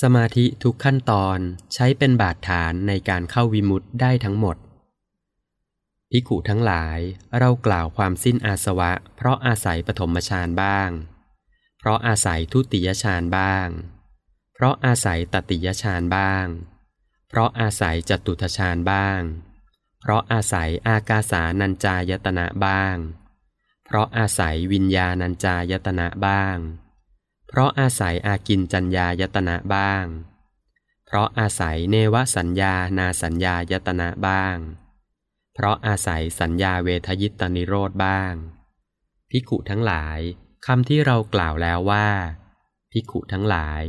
สมาธิทุกขั้นตอนใช้เป็นบาดฐานในการเข้าวิมุตต์ได้ทั้งหมดพิกุทั้งหลายเรากล่าวความสิ้นอาสวะ เพราะอาศัยปฐมฌานบ้าง เพราะอาศัยทุติยฌานบ้าง เพราะอาศัยตติยฌานบ้าง เพราะอาศัยจตุทฌานบ้าง เพราะอาศัยอากาสานัญจายตนะบ้าง เพราะอาศัยวิญญาณัญจายตนะบ้าง เพราะอาศัยอากินจัญญายตนะบ้าง เพราะอาศัยเนวสัญญานาสัญญายตนะบ้าง เพราะอาศัยสัญญาเวทยิตนิโรธบ้าง พิกุทั้งหลายคำที่เรากล่าวแล้วว่า พิกุทั้งหลาย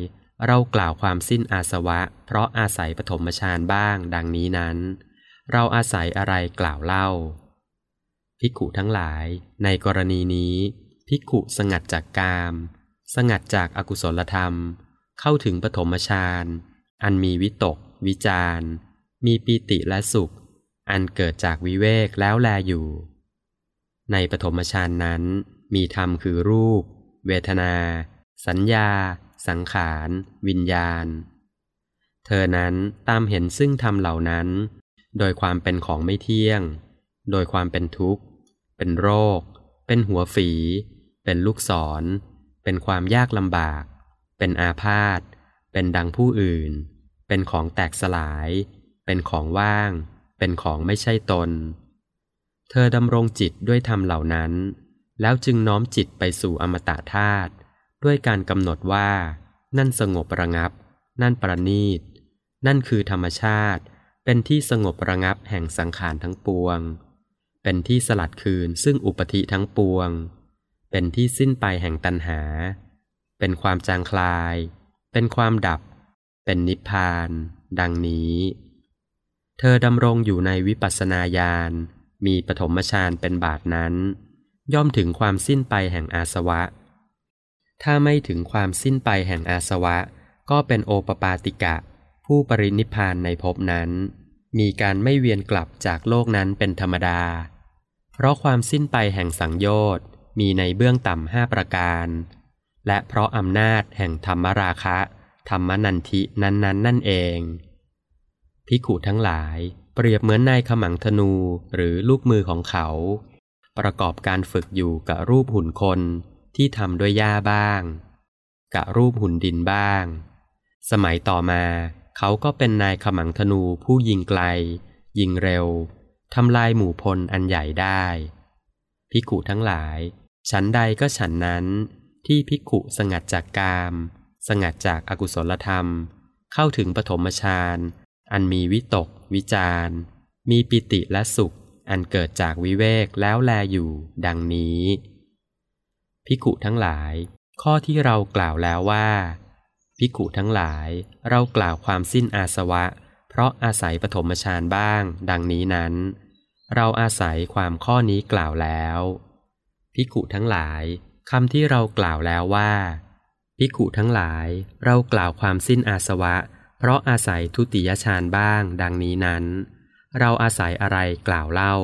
เรากล่าวความสิ้นอาสวะ เพราะอาศัยปฐมฌานบ้าง ดังนี้นั้น เราอาศัยอะไรกล่าวเล่า พิกุทั้งหลาย ในกรณีนี้ พิกุสงัดจากกาม สงัดจากอากุศลธรรม เข้าถึงปฐมฌานอันมีวิตก วิจารมีปีติและสุข อันเกิดจากวิเวกแล้วแลอยู่ ในปฐมฌานนั้น มีธรรมคือรูป เวทนา สัญญา สังขาร วิญญาณ เธอนั้นตามเห็นซึ่งธรรมเหล่านั้น โดยความเป็นของไม่เที่ยง โดยความเป็นทุกข์ เป็นโรค เป็นหัวฝี เป็นลูกศร เป็นความยากลำบาก เป็นอาพาธ เป็นดังผู้อื่น เป็นของแตกสลาย เป็นของว่าง เป็นของไม่ใช่ตน เธอดำรงจิตด้วยธรรมเหล่านั้น แล้วจึงน้อมจิตไปสู่อมตะธาตุด้วยการกำหนดว่า นั่นสงบระงับ นั่นประณีต นั่นคือธรรมชาติ เป็นที่สงบระงับแห่งสังขารทั้งปวง เป็นที่สลัดคืนซึ่งอุปธิทั้งปวง เป็นที่สิ้นไปแห่งตัณหา เป็นความจางคลาย เป็นความดับ เป็นนิพพาน ดังนี้ เธอดำรงอยู่ในวิปัสสนาญาณ มีปฐมฌานเป็นบาทนั้น ย่อมถึงความสิ้นไปแห่งอาสวะ ถ้าไม่ถึงความสิ้นไปแห่งอาสวะ ก็เป็นโอปปาติกะ ผู้ปรินิพานในภพนั้น มีการไม่เวียนกลับจากโลกนั้นเป็นธรรมดา เพราะความสิ้นไปแห่งสังโยชน์ มีในเบื้องต่ำห้าประการ และเพราะอำนาจแห่งธรรมราคะ ธรรมนันทินั้นๆนนนั่นเองพิขุทั้งหลาย เปรียบเหมือนนายขมังธนูหรือลูกมือของเขา ประกอบการฝึกอยู่กับรูปหุ่นคนที่ทำด้วยหญ้าบ้าง กับรูปหุ่นดินบ้าง สมัยต่อมาเขาก็เป็นนายขมังธนูผู้ยิงไกล ยิงเร็วทำลายหมู่พลอันใหญ่ได้พิกุทั้งหลาย ฉันใดก็ฉันนั้นที่พิกุสงัดจากกาม สงัดจากอากุศลธรรม เข้าถึงปฐมฌานอันมีวิตก วิจารมีปิติและสุข อันเกิดจากวิเวกแล้วแลอยู่ ดังนี้พิกุทั้งหลาย ข้อที่เรากล่าวแล้วว่าพิกุทั้งหลายเรากล่าวความสิ้นอาสวะ เพราะอาศัยปฐมฌานบ้าง ดังนี้นั้น เราอาศัยความข้อนี้กล่าวแล้ว พิกุทั้งหลายคำที่เรากล่าวแล้วว่าพิกุทั้งหลาย เรากล่าวความสิ้นอาสวะ เพราะอาศัยทุติยฌานบ้าง ดังนี้นั้น เราอาศัยอะไรกล่าวเล่า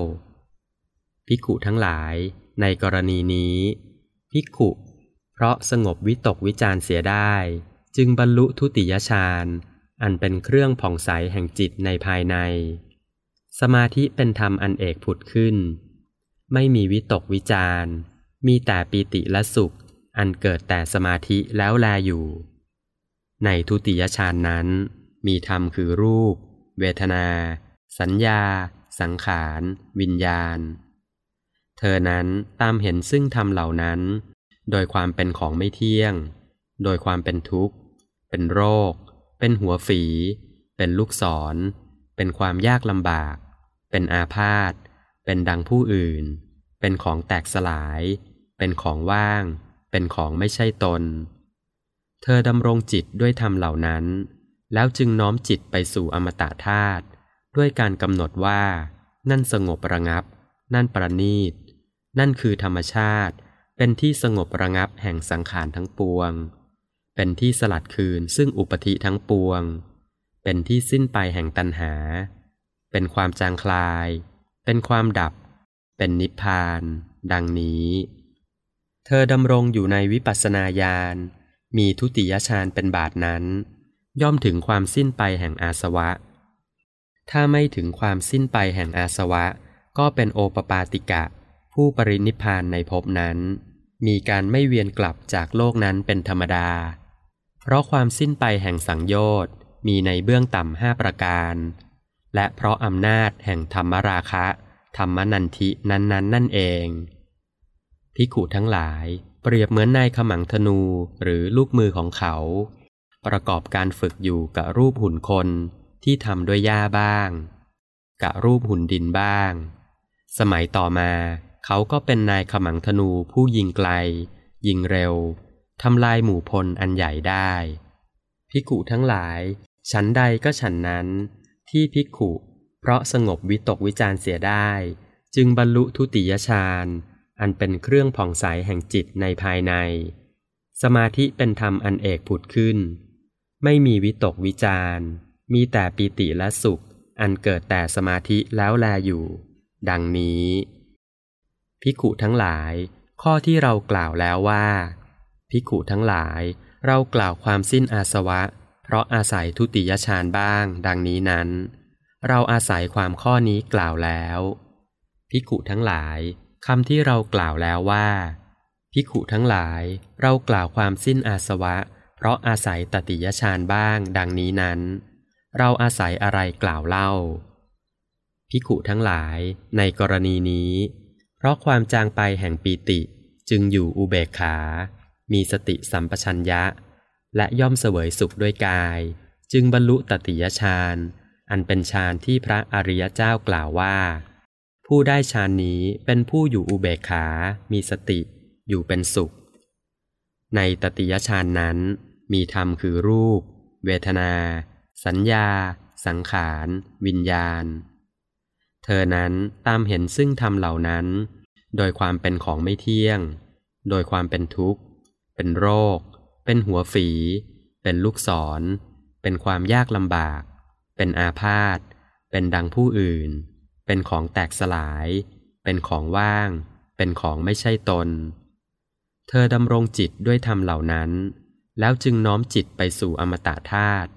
พิกุทั้งหลาย ในกรณีนี้พิกุเพราะสงบวิตกวิจารเสียได้ จึงบรรลุทุติยฌาน อันเป็นเครื่องผ่องใสแห่งจิตในภายใน สมาธิเป็นธรรมอันเอกผุดขึ้น ไม่มีวิตกวิจารมีแต่ปีติและสุข อันเกิดแต่สมาธิแล้วแลอยู่ ในทุติยฌานนั้น มีธรรมคือรูป เวทนา สัญญา สังขาร วิญญาณ เธอนั้นตามเห็นซึ่งธรรมเหล่านั้น โดยความเป็นของไม่เที่ยง โดยความเป็นทุกข์ เป็นโรค เป็นหัวฝี เป็นลูกศร เป็นความยากลำบาก เป็นอาพาธ เป็นดังผู้อื่น เป็นของแตกสลาย เป็นของว่าง เป็นของไม่ใช่ตน เธอดำรงจิตด้วยธรรมเหล่านั้น แล้วจึงน้อมจิตไปสู่อมตะธาตุด้วยการกำหนดว่า นั่นสงบระงับ นั่นประณีต นั่นคือธรรมชาติ เป็นที่สงบระงับแห่งสังขารทั้งปวง เป็นที่สลัดคืนซึ่งอุปธิทั้งปวง เป็นที่สิ้นไปแห่งตัณหา เป็นความจางคลาย เป็นความดับ เป็นนิพพาน ดังนี้ เธอดำรงอยู่ในวิปัสสนาญาณ มีทุติยฌานเป็นบาทนั้น ย่อมถึงความสิ้นไปแห่งอาสวะ ถ้าไม่ถึงความสิ้นไปแห่งอาสวะ ก็เป็นโอปปาติกะ ผู้ปรินิพานในภพนั้น มีการไม่เวียนกลับจากโลกนั้นเป็นธรรมดา เพราะความสิ้นไปแห่งสังโยชน์มีในเบื้องต่ำห้าประการ และเพราะอำนาจแห่งธรรมราคะ ธรรมนันทินั้นๆนนนั่นเองพิขุทั้งหลายเปรียบเหมือนนายขมังธนูหรือลูกมือของเขา ประกอบการฝึกอยู่กับรูปหุ่นคนที่ทำด้วยหญ้าบ้าง กับรูปหุ่นดินบ้าง สมัยต่อมาเขาก็เป็นนายขมังธนูผู้ยิงไกล ยิงเร็วทำลายหมู่พลอันใหญ่ได้พิกุทั้งหลาย ฉันใดก็ฉันนั้น ที่พิกุเพราะสงบวิตกวิจารเสียได้ จึงบรรลุทุติยฌานอันเป็นเครื่องผ่องใสแห่งจิตในภายใน สมาธิเป็นธรรมอันเอกผุดขึ้น ไม่มีวิตกวิจารมีแต่ปีติและสุข อันเกิดแต่สมาธิแล้วแลอยู่ ดังนี้พิขุทั้งหลาย ข้อที่เรากล่าวแล้วว่าพิขุทั้งหลายเรากล่าวความสิ้นอาสวะ เพราะอาศัยทุติยฌานบ้าง ดังนี้นั้น เราอาศัยความข้อนี้กล่าวแล้วพิขุทั้งหลายคำที่เรากล่าวแล้วว่าพิขุทั้งหลาย เรากล่าวความสิ้นอาสวะ เพราะอาศัยตติยฌานบ้าง ดังนี้นั้น เราอาศัยอะไรกล่าวเล่าพิขุทั้งหลาย ในกรณีนี้ เพราะความจางไปแห่งปีติจึงอยู่อุเบกขา มีสติสัมปชัญญะ และย่อมเสวยสุขด้วยกาย จึงบรรลุตติยฌานอันเป็นฌานที่พระอริยเจ้ากล่าวว่า ผู้ได้ฌานนี้เป็นผู้อยู่อุเบกขา มีสติ อยู่เป็นสุข ในตติยฌานนั้น มีธรรมคือรูป เวทนา สัญญา สังขาร วิญญาณ เธอนั้นตามเห็นซึ่งธรรมเหล่านั้น โดยความเป็นของไม่เที่ยง โดยความเป็นทุกข์ เป็นโรค เป็นหัวฝี เป็นลูกศร เป็นความยากลำบาก เป็นอาพาธ เป็นดังผู้อื่น เป็นของแตกสลาย เป็นของว่าง เป็นของไม่ใช่ตน เธอดำรงจิตด้วยธรรมเหล่านั้น แล้วจึงน้อมจิตไปสู่อมตะธาตุ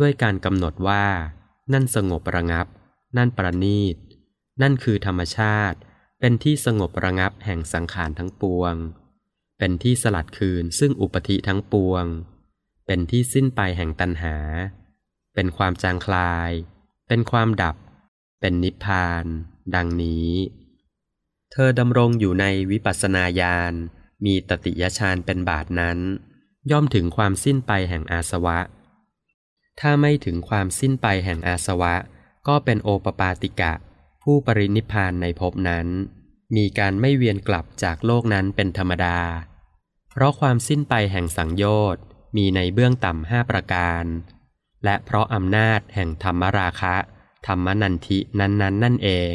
ด้วยการกำหนดว่า นั่นสงบระงับ นั่นประณีต นั่นคือธรรมชาติ เป็นที่สงบระงับแห่งสังขารทั้งปวง เป็นที่สลัดคืนซึ่งอุปธิทั้งปวง เป็นที่สิ้นไปแห่งตัณหา เป็นความจางคลาย เป็นความดับ เป็นนิพพาน ดังนี้ เธอดำรงอยู่ในวิปัสสนาญาณ มีตติยฌานเป็นบาทนั้น ย่อมถึงความสิ้นไปแห่งอาสวะ ถ้าไม่ถึงความสิ้นไปแห่งอาสวะ ก็เป็นโอปปาติกะ ผู้ปรินิพานในภพนั้น มีการไม่เวียนกลับจากโลกนั้นเป็นธรรมดา เพราะความสิ้นไปแห่งสังโยชน์มีในเบื้องต่ำห้าประการ และเพราะอำนาจแห่งธรรมราคะ ธรรมนันทินั้นๆนนนั่นเอง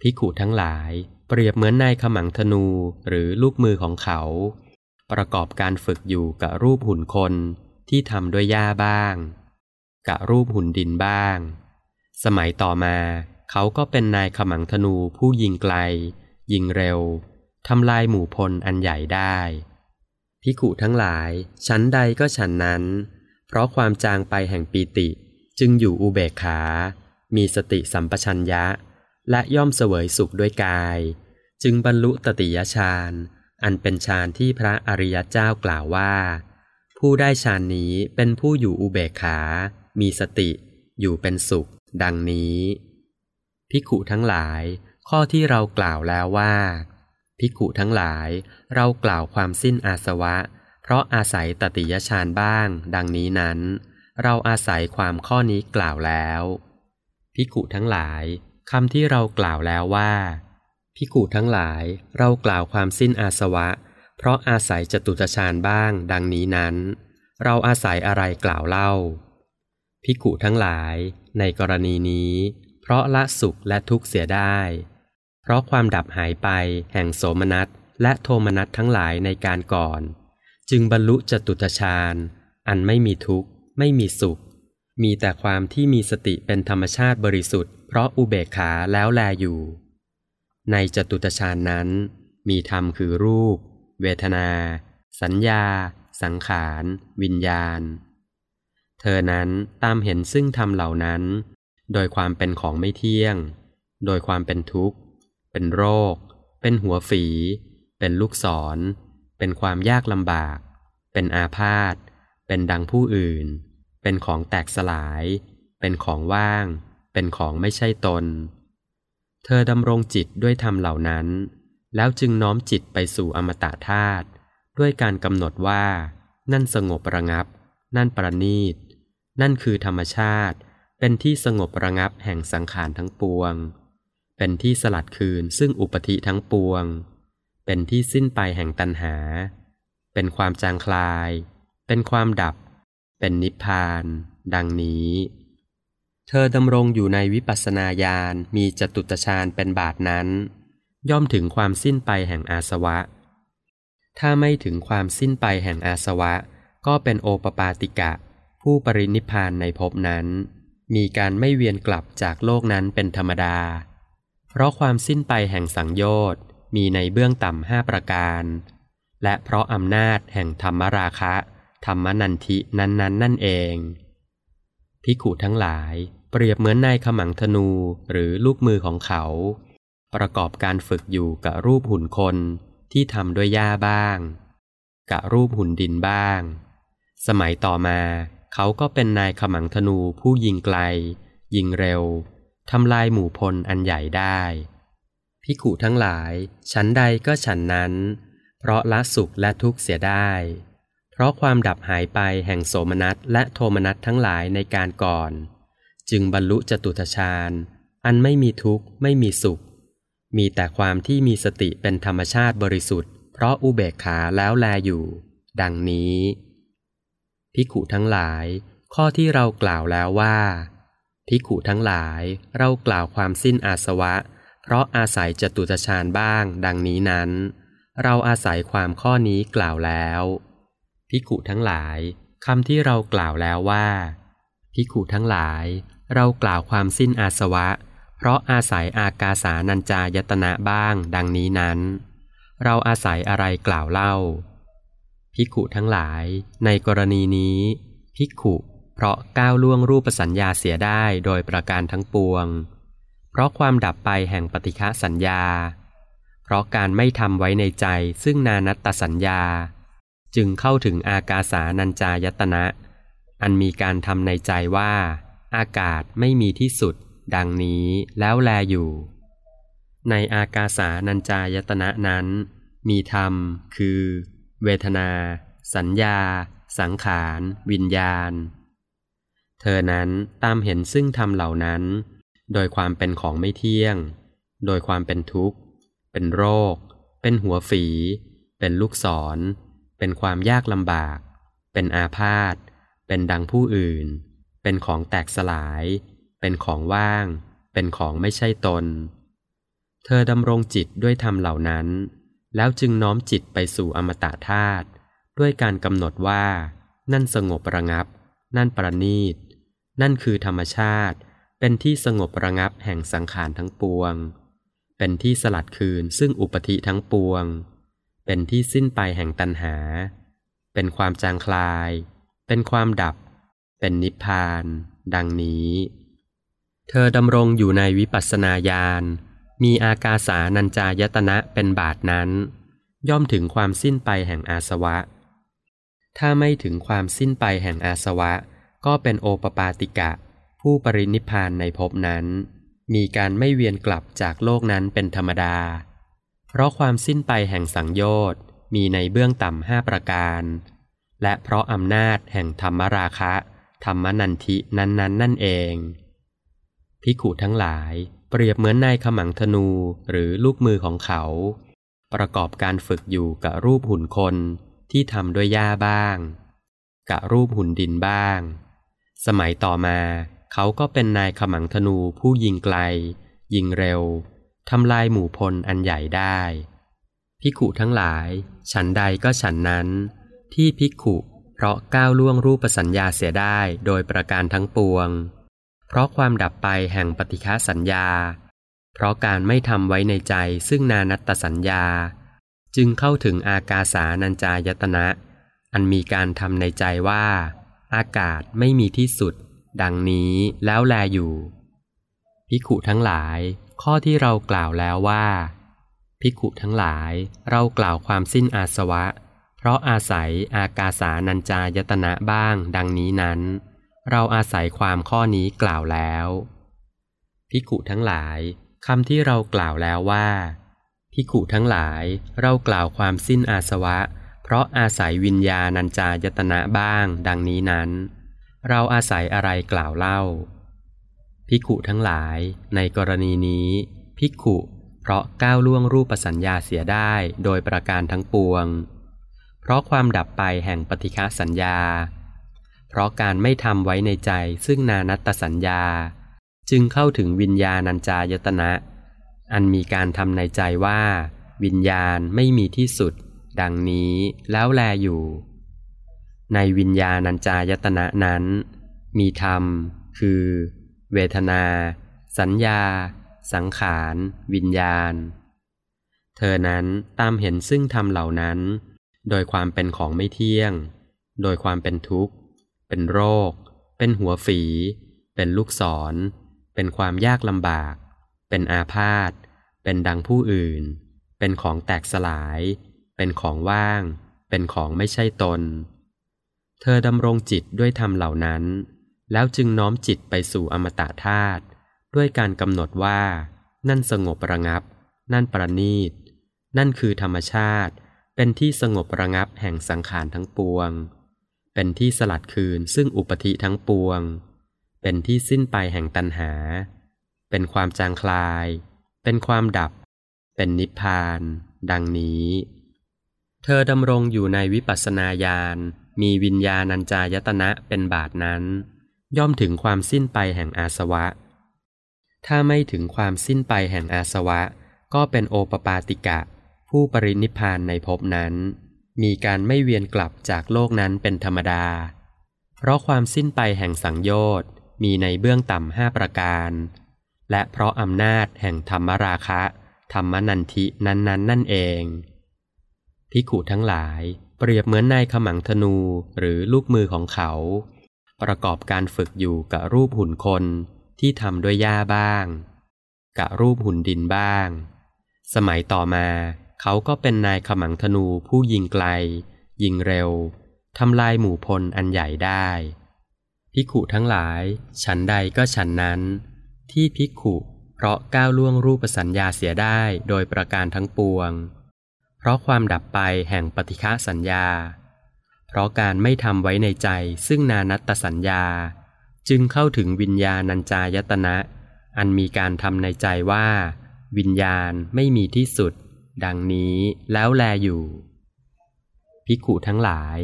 พิขุทั้งหลายเปรียบเหมือนนายขมังธนูหรือลูกมือของเขา ประกอบการฝึกอยู่กับรูปหุ่นคนที่ทำด้วยหญ้าบ้าง กับรูปหุ่นดินบ้าง สมัยต่อมา เขาก็เป็นนายขมังธนูผู้ยิงไกล ยิงเร็ว ทำลายหมู่พลอันใหญ่ได้พิขุทั้งหลาย ชั้นใดก็ฉันนั้น เพราะความจางไปแห่งปีติ จึงอยู่อุเบกขา มีสติสัมปชัญญะ และย่อมเสวยสุขด้วยกาย จึงบรรลุตติยฌานอันเป็นฌานที่พระอริยเจ้ากล่าวว่า ผู้ได้ฌานนี้เป็นผู้อยู่อุเบกขา มีสติ อยู่เป็นสุข ดังนี้พิขุทั้งหลาย ข้อที่เรากล่าวแล้วว่า พิขุทั้งหลาย เรากล่าวความสิ้นอาสวะ เพราะอาศัยตติยฌานบ้าง ดังนี้นั้น เราอาศัยความข้อนี้กล่าวแล้วพิกุทั้งหลายคำที่เรากล่าวแล้วว่าพิกุทั้งหลาย เรากล่าวความสิ้นอาสวะ เพราะอาศัยจตุตฌานบ้าง ดังนี้นั้น เราอาศัยอะไรกล่าวเล่าพิกุทั้งหลาย ในกรณีนี้ เพราะละสุขและทุกข์เสียได้ ราะความดับหายไปแห่งโสมนัสและโทมนัสทั้งหลายในการก่อน จึงบรรลุจตุตฌานอันไม่มีทุกข์ไม่มีสุข มีแต่ความที่มีสติเป็นธรรมชาติบริสุทธิ์เพราะอุเบกขาแล้วแลอยู่ ในจตุตฌานนั้น มีธรรมคือรูป เวทนา สัญญา สังขาร วิญญาณ เธอนั้นตามเห็นซึ่งธรรมเหล่านั้น โดยความเป็นของไม่เที่ยง โดยความเป็นทุกข์ เป็นโรค เป็นหัวฝี เป็นลูกศร เป็นความยากลำบาก เป็นอาพาธ เป็นดังผู้อื่น เป็นของแตกสลาย เป็นของว่าง เป็นของไม่ใช่ตน เธอดำรงจิตด้วยธรรมเหล่านั้น แล้วจึงน้อมจิตไปสู่อมตะธาตุด้วยการกำหนดว่า นั่นสงบระงับ นั่นประณีต นั่นคือธรรมชาติ เป็นที่สงบระงับแห่งสังขารทั้งปวง เป็นที่สลัดคืนซึ่งอุปธิทั้งปวง เป็นที่สิ้นไปแห่งตัณหา เป็นความจางคลาย เป็นความดับ เป็นนิพพาน ดังนี้ เธอดำรงอยู่ในวิปัสสนาญาณมีจตุตฌานเป็นบาทนั้น ย่อมถึงความสิ้นไปแห่งอาสวะ ถ้าไม่ถึงความสิ้นไปแห่งอาสวะ ก็เป็นโอปปาติกะ ผู้ปรินิพพานในภพนั้น มีการไม่เวียนกลับจากโลกนั้นเป็นธรรมดา ราะความสิ้นไปแห่งสังโยชน์มีในเบื้องต่ำห้าประการ และเพราะอำนาจแห่งธรรมราคะ ธรรมนันทินั้นๆนนนั่นเองพิขุทั้งหลายเปรียบเหมือนนายขมังธนูหรือลูกมือของเขา ประกอบการฝึกอยู่กับรูปหุ่นคนที่ทำด้วยหญ้าบ้าง กับรูปหุ่นดินบ้าง สมัยต่อมา เขาก็เป็นนายขมังธนูผู้ยิงไกล ยิงเร็ว ทำลายหมู่พลอันใหญ่ได้พิขุทั้งหลาย ฉันใดก็ฉันนั้น เพราะละสุขและทุกข์เสียได้ เพราะความดับหายไปแห่งโสมนัสและโทมนัสทั้งหลายในการก่อน จึงบรรลุจตุทชาญ อันไม่มีทุกข์ไม่มีสุข มีแต่ความที่มีสติเป็นธรรมชาติบริสุทธิ์ เพราะอุเบกขาแล้วแลอยู่ ดังนี้พิขุทั้งหลาย ข้อที่เรากล่าวแล้วว่า พิขุทั้งหลาย เรากล่าวความสิ้นอาสวะ เพราะอาศัยจตุตฌานบ้าง ดังนี้นั้น เราอาศัยความข้อนี้กล่าวแล้วพิขุทั้งหลายคำที่เรากล่าวแล้วว่าพิขุทั้งหลาย เรากล่าวความสิ้นอาสวะ เพราะอาศัยอากาสานัญจายตนะบ้าง ดังนี้นั้น เราอาศัยอะไรกล่าวเล่าพิขุทั้งหลาย ในกรณีนี้พิขุ เพราะก้าวล่วงรูปสัญญาเสียได้โดยประการทั้งปวง เพราะความดับไปแห่งปฏิฆะสัญญา เพราะการไม่ทำไว้ในใจซึ่งนานัตตสัญญา จึงเข้าถึงอากาสานัญจายตนะ อันมีการทำในใจว่า อากาศไม่มีที่สุด ดังนี้แล้วแลอยู่ ในอากาสานัญจายตนะนั้น มีธรรม คือ เวทนา สัญญา สังขาร วิญญาณ เธอนั้นตามเห็นซึ่งธรรมเหล่านั้น โดยความเป็นของไม่เที่ยง โดยความเป็นทุกข์ เป็นโรค เป็นหัวฝี เป็นลูกศร เป็นความยากลำบาก เป็นอาพาธ เป็นดังผู้อื่น เป็นของแตกสลาย เป็นของว่าง เป็นของไม่ใช่ตน เธอดำรงจิตด้วยธรรมเหล่านั้น แล้วจึงน้อมจิตไปสู่อมตะธาตุด้วยการกำหนดว่า นั่นสงบระงับ นั่นประณีต นั่นคือธรรมชาติ เป็นที่สงบระงับแห่งสังขารทั้งปวง เป็นที่สลัดคืนซึ่งอุปธิทั้งปวง เป็นที่สิ้นไปแห่งตัณหา เป็นความจางคลาย เป็นความดับ เป็นนิพพาน ดังนี้ เธอดำรงอยู่ในวิปัสสนาญาณ มีอากาสานัญจายตนะเป็นบาทนั้น ย่อมถึงความสิ้นไปแห่งอาสวะ ถ้าไม่ถึงความสิ้นไปแห่งอาสวะ ก็เป็นโอปปาติกะ ผู้ปรินิพานในภพนั้น มีการไม่เวียนกลับจากโลกนั้นเป็นธรรมดา เพราะความสิ้นไปแห่งสังโยชน์มีในเบื้องต่ำห้าประการ และเพราะอำนาจแห่งธรรมราคะ ธรรมนันทินั้นๆนนนั่นเอง พิขุทั้งหลายเปรียบเหมือนนายขมังธนูหรือลูกมือของเขา ประกอบการฝึกอยู่กับรูปหุ่นคนที่ทำด้วยหญ้าบ้าง กับรูปหุ่นดินบ้าง สมัยต่อมาเขาก็เป็นนายขมังธนูผู้ยิงไกล ยิงเร็วทำลายหมู่พลอันใหญ่ได้พิขุทั้งหลาย ฉันใดก็ฉันนั้น ที่พิขุเพราะก้าวล่วงรูปสัญญาเสียได้โดยประการทั้งปวง เพราะความดับไปแห่งปฏิฆาสัญญา เพราะการไม่ทำไว้ในใจซึ่งนานัตตสัญญา จึงเข้าถึงอากาสานัญจายตนะ อันมีการทำในใจว่า อากาศไม่มีที่สุด ดังนี้แล้วแลอยู่ พิขุทั้งหลาย ข้อที่เรากล่าวแล้วว่า พิขุทั้งหลายเรากล่าวความสิ้นอาสวะ เพราะอาศัยอากาสานัญจายตนะบ้าง ดังนี้นั้น เราอาศัยความข้อนี้กล่าวแล้วพิขุทั้งหลายคำที่เรากล่าวแล้วว่าพิขุทั้งหลายเรากล่าวความสิ้นอาสวะ เพราะอาศัยวิญญาณัญจายตนะบ้าง ดังนี้นั้น เราอาศัยอะไรกล่าวเล่า พิขุทั้งหลายในกรณีนี้ พิขุเพราะก้าวล่วงรูปสัญญาเสียได้โดยประการทั้งปวง เพราะความดับไปแห่งปฏิฆะสัญญา เพราะการไม่ทำไว้ในใจซึ่งนานัตตสัญญา จึงเข้าถึงวิญญาณัญจายตนะ อันมีการทำในใจว่า วิญญาณไม่มีที่สุด ดังนี้แล้วแลอยู่ ในวิญญาณัญจายตนะนั้น มีธรรม คือ เวทนา สัญญา สังขาร วิญญาณ เธอนั้นตามเห็นซึ่งธรรมเหล่านั้น โดยความเป็นของไม่เที่ยง โดยความเป็นทุกข์ เป็นโรค เป็นหัวฝี เป็นลูกศร เป็นความยากลำบาก เป็นอาพาธเป็นดังผู้อื่น เป็นของแตกสลาย เป็นของว่าง เป็นของไม่ใช่ตน เธอดำรงจิตด้วยธรรมเหล่านั้น แล้วจึงน้อมจิตไปสู่อมตะธาตุด้วยการกำหนดว่า นั่นสงบระงับ นั่นประณีต นั่นคือธรรมชาติ เป็นที่สงบระงับแห่งสังขารทั้งปวง เป็นที่สลัดคืนซึ่งอุปธิทั้งปวง เป็นที่สิ้นไปแห่งตัณหา เป็นความจางคลาย เป็นความดับ เป็นนิพพาน ดังนี้ เธอดำรงอยู่ในวิปัสสนาญาณ มีวิญญาณัญจายตนะเป็นบาทนั้น ย่อมถึงความสิ้นไปแห่งอาสวะ ถ้าไม่ถึงความสิ้นไปแห่งอาสวะ ก็เป็นโอปปาติกะ ผู้ปรินิพานในภพนั้น มีการไม่เวียนกลับจากโลกนั้นเป็นธรรมดา เพราะความสิ้นไปแห่งสังโยชน์มีในเบื้องต่ำห้าประการ และเพราะอำนาจแห่งธรรมราคะ ธรรมนันทินั้นๆนนนั่นเอง พิขุทั้งหลาย เปรียบเหมือนนายขมังธนูหรือลูกมือของเขา ประกอบการฝึกอยู่กับรูปหุ่นคนที่ทำด้วยหญ้าบ้าง กับรูปหุ่นดินบ้าง สมัยต่อมาเขาก็เป็นนายขมังธนูผู้ยิงไกล ยิงเร็วทำลายหมู่พลอันใหญ่ได้ภิขุทั้งหลาย ฉันใดก็ฉันนั้น ที่ภิขุเพราะก้าวล่วงรูปสัญญาเสียได้โดยประการทั้งปวง เพราะความดับไปแห่งปฏิฆะสัญญา เพราะการไม่ทำไว้ในใจซึ่งนานัตตสัญญา จึงเข้าถึงวิญญาณัญจายตนะ อันมีการทำในใจว่า วิญญาณไม่มีที่สุด ดังนี้แล้วแลอยู่ภิกุทั้งหลาย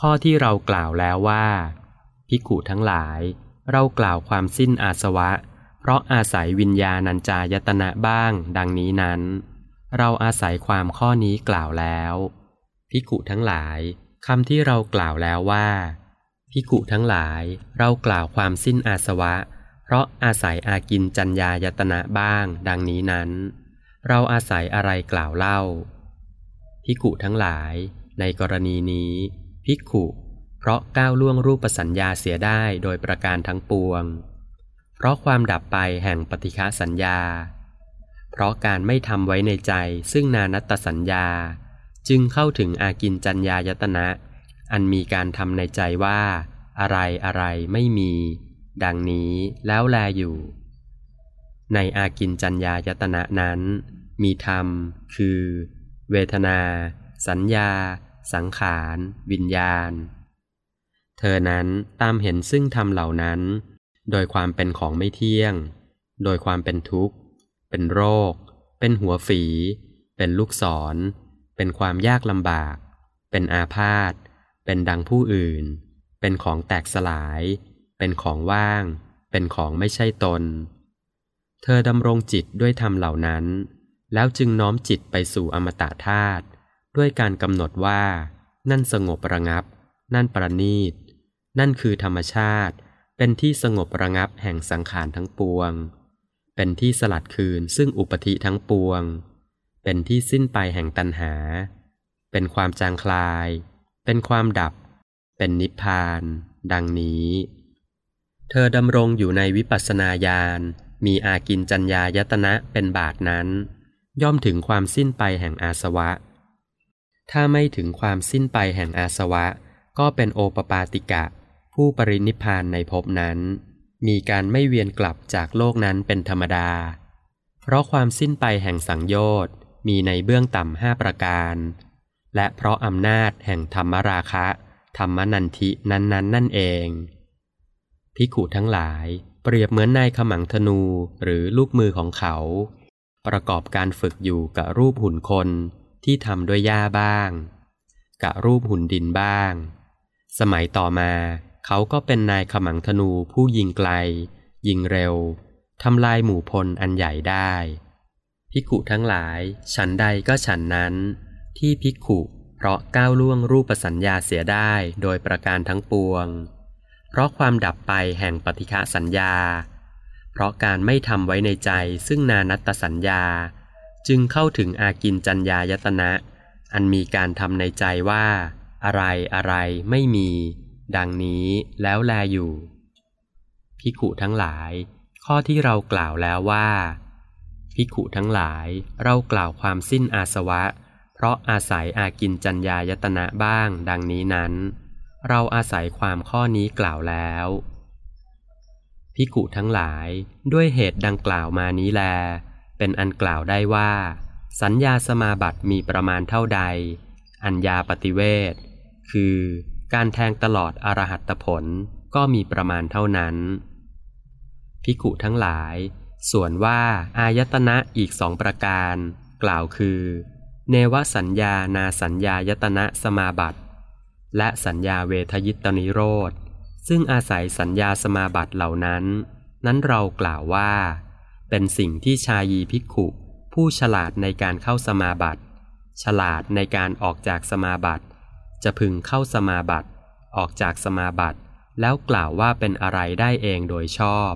ข้อที่เรากล่าวแล้วว่าภิกุทั้งหลาย เรากล่าวความสิ้นอาสวะ เพราะอาศัยวิญญาณัญจายตนะบ้าง ดังนี้นั้น เราอาศัยความข้อนี้กล่าวแล้วภิกุทั้งหลายคำที่เรากล่าวแล้วว่าภิกุทั้งหลายเรากล่าวความสิ้นอาสวะ เพราะอาศัยอากินจัญญายตนะบ้างดังนี้นั้น เราอาศัยอะไรกล่าวเล่าภิกุทั้งหลาย ในกรณีนี้ภิกุเพราะก้าวล่วงรูปสัญญาเสียได้โดยประการทั้งปวง เพราะความดับไปแห่งปฏิฆาสัญญา เพราะการไม่ทำไว้ในใจซึ่งนานัตสัญญา จึงเข้าถึงอากินจัญญายตนะ อันมีการทำในใจว่า อะไรอะไรไม่มี ดังนี้แล้วแลอยู่ ในอากินจัญญายตนะนั้น มีธรรม คือ เวทนา สัญญา สังขาร วิญญาณ เธอนั้นตามเห็นซึ่งธรรมเหล่านั้น โดยความเป็นของไม่เที่ยง โดยความเป็นทุกข์ เป็นโรค เป็นหัวฝี เป็นลูกศร เป็นความยากลำบาก เป็นอาพาธ เป็นดังผู้อื่น เป็นของแตกสลาย เป็นของว่าง เป็นของไม่ใช่ตน เธอดำรงจิตด้วยธรรมเหล่านั้น แล้วจึงน้อมจิตไปสู่อมตะธาตุด้วยการกำหนดว่า นั่นสงบระงับ นั่นประณีต นั่นคือธรรมชาติ เป็นที่สงบระงับแห่งสังขารทั้งปวง เป็นที่สลัดคืนซึ่งอุปธิทั้งปวง เป็นที่สิ้นไปแห่งตัณหา เป็นความจางคลาย เป็นความดับ เป็นนิพพาน ดังนี้ เธอดำรงอยู่ในวิปัสสนาญาณ มีอากินจัญญายตนะเป็นบาทนั้น ย่อมถึงความสิ้นไปแห่งอาสวะ ถ้าไม่ถึงความสิ้นไปแห่งอาสวะ ก็เป็นโอปปาติกะ ผู้ปรินิพพานในภพนั้น มีการไม่เวียนกลับจากโลกนั้นเป็นธรรมดา เพราะความสิ้นไปแห่งสังโยชน์มีในเบื้องต่ำห้าประการ และเพราะอำนาจแห่งธรรมราคะ ธรรมนันทินั้นๆนนนั่นเองพิขุทั้งหลายเปรียบเหมือนนายขมังธนูหรือลูกมือของเขา ประกอบการฝึกอยู่กับรูปหุ่นคนที่ทำด้วยหญ้าบ้าง กับรูปหุ่นดินบ้าง สมัยต่อมา เขาก็เป็นนายขมังธนูผู้ยิงไกล ยิงเร็วทำลายหมู่พลอันใหญ่ได้ภิกุทั้งหลาย ฉันใดก็ฉันนั้น ที่ภิกุเพราะก้าวล่วงรูปสัญญาเสียได้โดยประการทั้งปวง เพราะความดับไปแห่งปฏิฆะสัญญา เพราะการไม่ทำไว้ในใจซึ่งนานัตสัญญา จึงเข้าถึงอากินจัญญายตนะ อันมีการทำในใจว่า อะไรอะไรไม่มี ดังนี้แล้วแลอยู่ พิขุทั้งหลาย ข้อที่เรากล่าวแล้วว่าภิกขุทั้งหลายเรากล่าวความสิ้นอาสวะ เพราะอาศัยอากินจัญญายตนะบ้าง ดังนี้นั้น เราอาศัยความข้อนี้กล่าวแล้วภิกุทั้งหลายด้วยเหตุดังกล่าวมานี้แล เป็นอันกล่าวได้ว่า สัญญาสมาบัติมีประมาณเท่าใด อัญญาปฏิเวทคือ การแทงตลอดอรหัตผลก็มีประมาณเท่านั้นภิกุทั้งหลาย ส่วนว่าอายตนะอีกสองประการ กล่าวคือ เนวสัญญานาสัญญายตนะสมาบัติ และสัญญาเวทยิตนิโรธ ซึ่งอาศัยสัญญาสมาบัติเหล่านั้น นั้นเรากล่าวว่า เป็นสิ่งที่ชายีภิกุผู้ฉลาดในการเข้าสมาบัติ ฉลาดในการออกจากสมาบัติ จะพึงเข้าสมาบัติ ออกจากสมาบัติ แล้วกล่าวว่าเป็นอะไรได้เองโดยชอบ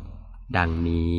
ดังนี้